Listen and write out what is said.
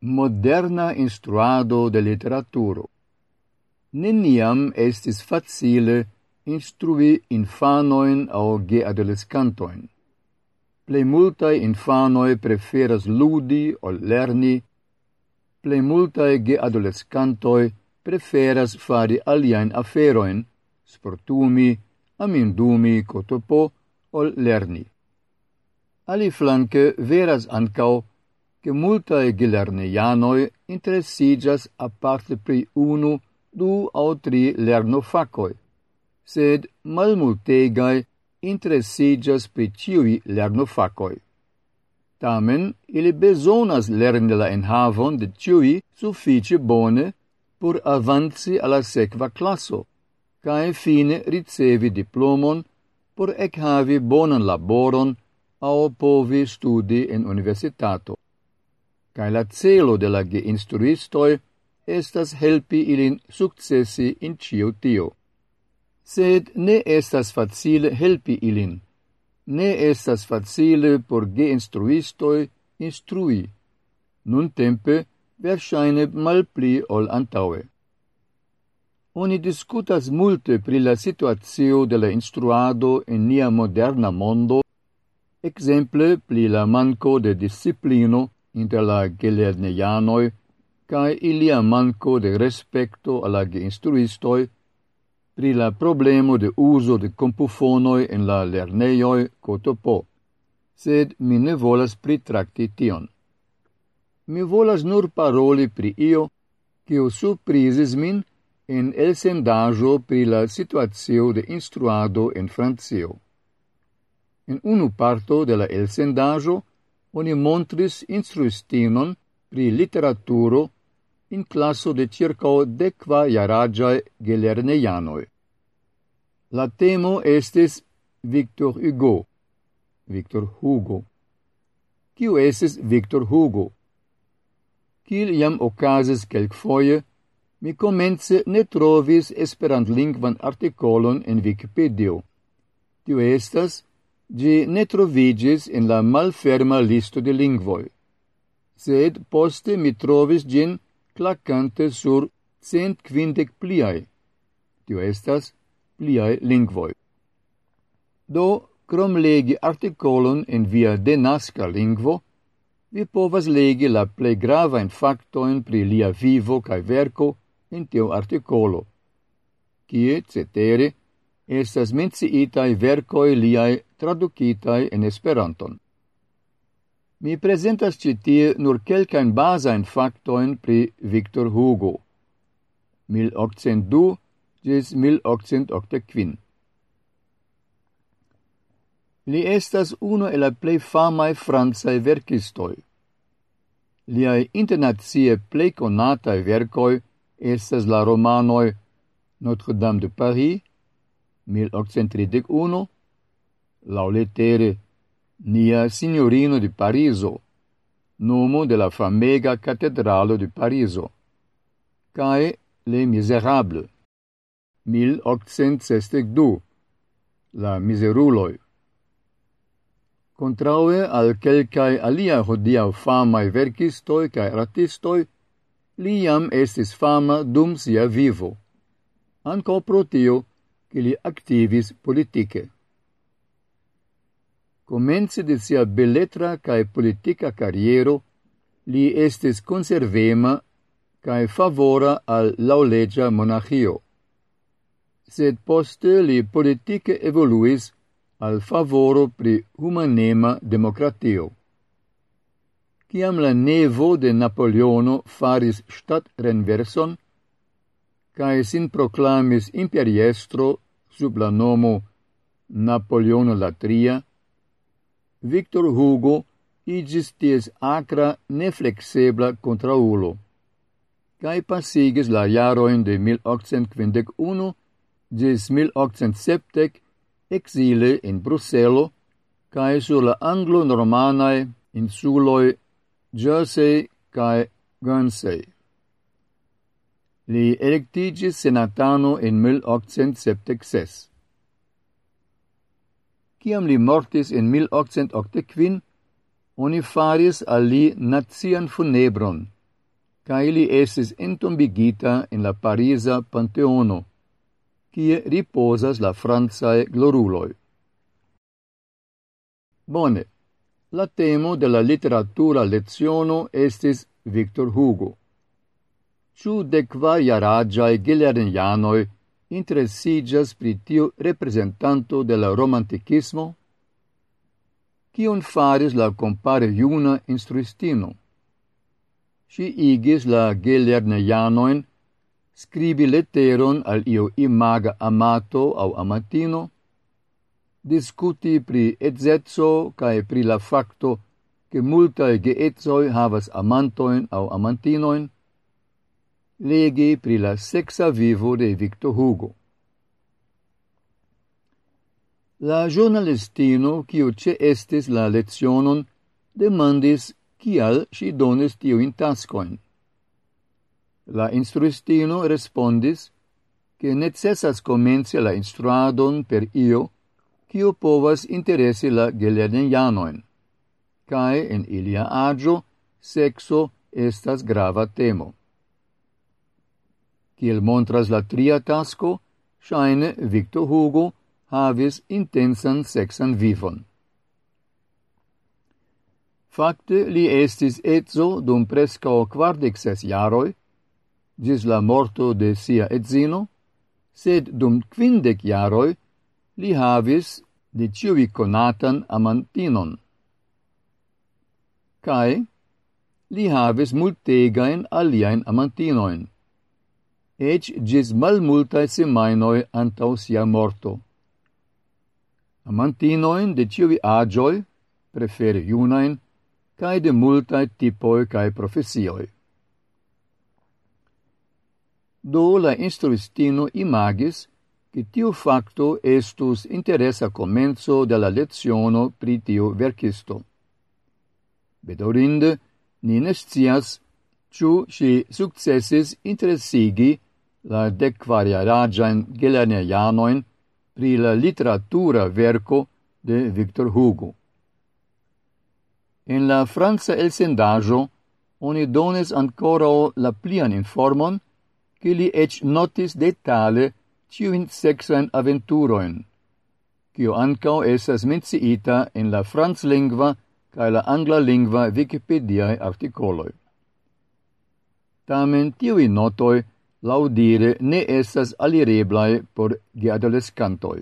moderna instruado de literaturo. Neniam estis facile instrui infanoin au geadolescantoin. Plei multae infanoi preferas ludi o lerni, plei multae geadolescantoi preferas fari aliaen aferoin, sportumi, amindumi, cotopo, ol lerni. Ali flanque veras ancao che multae gilernianoi interessigas aparte pri unu, du au tri lernofacoi, sed malmultegai interessigas pri ciui lernofacoi. Tamen, ili besonas lerni la enhavon de ciui suffice bone por avanzi alla sequa classo, cae fine ricevi diplomon por ec havi bonan laboron au povi studi en universitato cae la celo de la geinstruistoi estas helpi ilin successi in cio tio. Sed ne estas facile helpi ilin. Ne estas facile por geinstruistoi instrui. Nun tempe, versaine mal pli ol antaue. Oni discutas multe pri la situatio de la instruado en nia moderna mondo, exemple pli la manco de disciplino inter la gelernianoi cae ilia manco de respecto alla geinstruistoi pri la problemo de uso de compufonoi en la lerneioi cotopo, sed mi ne volas pritracti tion. Mi volas nur paroli pri io, cio surprizis min en sendajo pri la situatio de instruado en Francio. En unu parto de la elsendajo oni montris instruistinon pri literaturo in classo de circa decva iaragiae gelerneianoi. La temo estis Victor Hugo, Victor Hugo. Kiu estis Victor Hugo? Kiel iam ocases kelk foie, mi comence ne trovis esperant lingvan articolon en Wikipedia. Tio estas gi ne trovigis in la malferma listo de lingvoi, sed poste mi trovis gin clacante sur cent quindec pliae, tio estas pliae lingvoi. Do, crom legi articolon in via denasca lingvo, vi povas legi la plei gravain factoin pri lia vivo cae verco in tio articolo, cie, cetere, estas menciitai vercoi liai traducitai en Esperanton. Mi presentas ĉi nur kelkajn bazajn faktojn pri Victor Hugo. 1802 gis 1885. Li estas unu el la plej famaj francaj verkistoj. Liai internazie plej konataj verkoj estas la romanoj Notre Dame de Paris 1831, lauletere Nia Signorino di Pariso, nomo de la famega cattedrale di Pariso, cae Le Miserable, 1862, La Miseruloi. Contraue al quelcae alia hodia famae verkistoi cae ratistoi, liam estis fama dum sia vivo. Anco pro tio, che li activis politiche. Comence de sia beletra cae politica carriero, li estis conservema cae favora al laulegia monarchio. Sed poste li politiche evoluis al favoro pri humanema democratio. Ciam la nevo de Napoleono faris stat renverson, cae sin proclamis imperiestro sub la nomo Napoleono la Tria, Victor Hugo igis ties acra neflexebla contraulo, cae pasigis la jaroin de 1851 gis 1870 exile in Bruselo, cae sur la anglo-normanae insuloi Jersey cae Guernsey. Li electigis senatano in 1876. Ciam li mortis in 1885, oni faris al li nazian funebron, cae li esis entombigita in la Parisa Panteono, kie riposas la Franzae gloruloi. Bone, la temo de la literatura leziono estis Victor Hugo ciu de qua iaragiae gilernianoi interesigas pri tiu representanto de la romanticismo? Cion faris la compare iuna instruistino? Si igis la gilernianoin scribi letteron al io imaga amato au amatino, discuti pri etzetso cae pri la facto che multae geetzoi havas amantoin au amantinoin, legi pri la sexa vivo de Victor Hugo. La giornalistino, kiu ce estis la lezionon demandis kial si donis tiuin tascoin. La instruistino respondis che necessas comenzi la instruadon per io, kiu povas interesi la gelernianoin, cae in ilia agio, sexo estas grava temo. Kiel montras la tria tasko, shaine Victor Hugo havis intensan sexan vivon. Fakte li estis etzo dum prescao quardec ses jaroi, gis la morto de sia etzino, sed dum quindec jaroi li havis de ciui conatan amantinon. Cae li havis multegain aliaen amantinoin, ec gis malmultae semainoi antau sia morto. Amantinoin de ciovi agioi, prefere iunain, cae de multae tipoi cae profesioi. Do la instruistino imagis che tiu facto estus interesa comenzo de la leziono pri tiu verkisto. Bedorinde, ni nescias ciu si successis interesigi la decvariaragian gelaneianoin pri la literatura verco de Victor Hugo. En la Franza el sendajo, oni dones ancora la plian informon che li ec notis detale ciuin sexuen aventuroin, cio ancao esas menciita en la Franz lingua ca la Angla lingua Wikipediae articoloi. Tamen tiui notoi laudire ne estas alireblae por geadoleskantoj.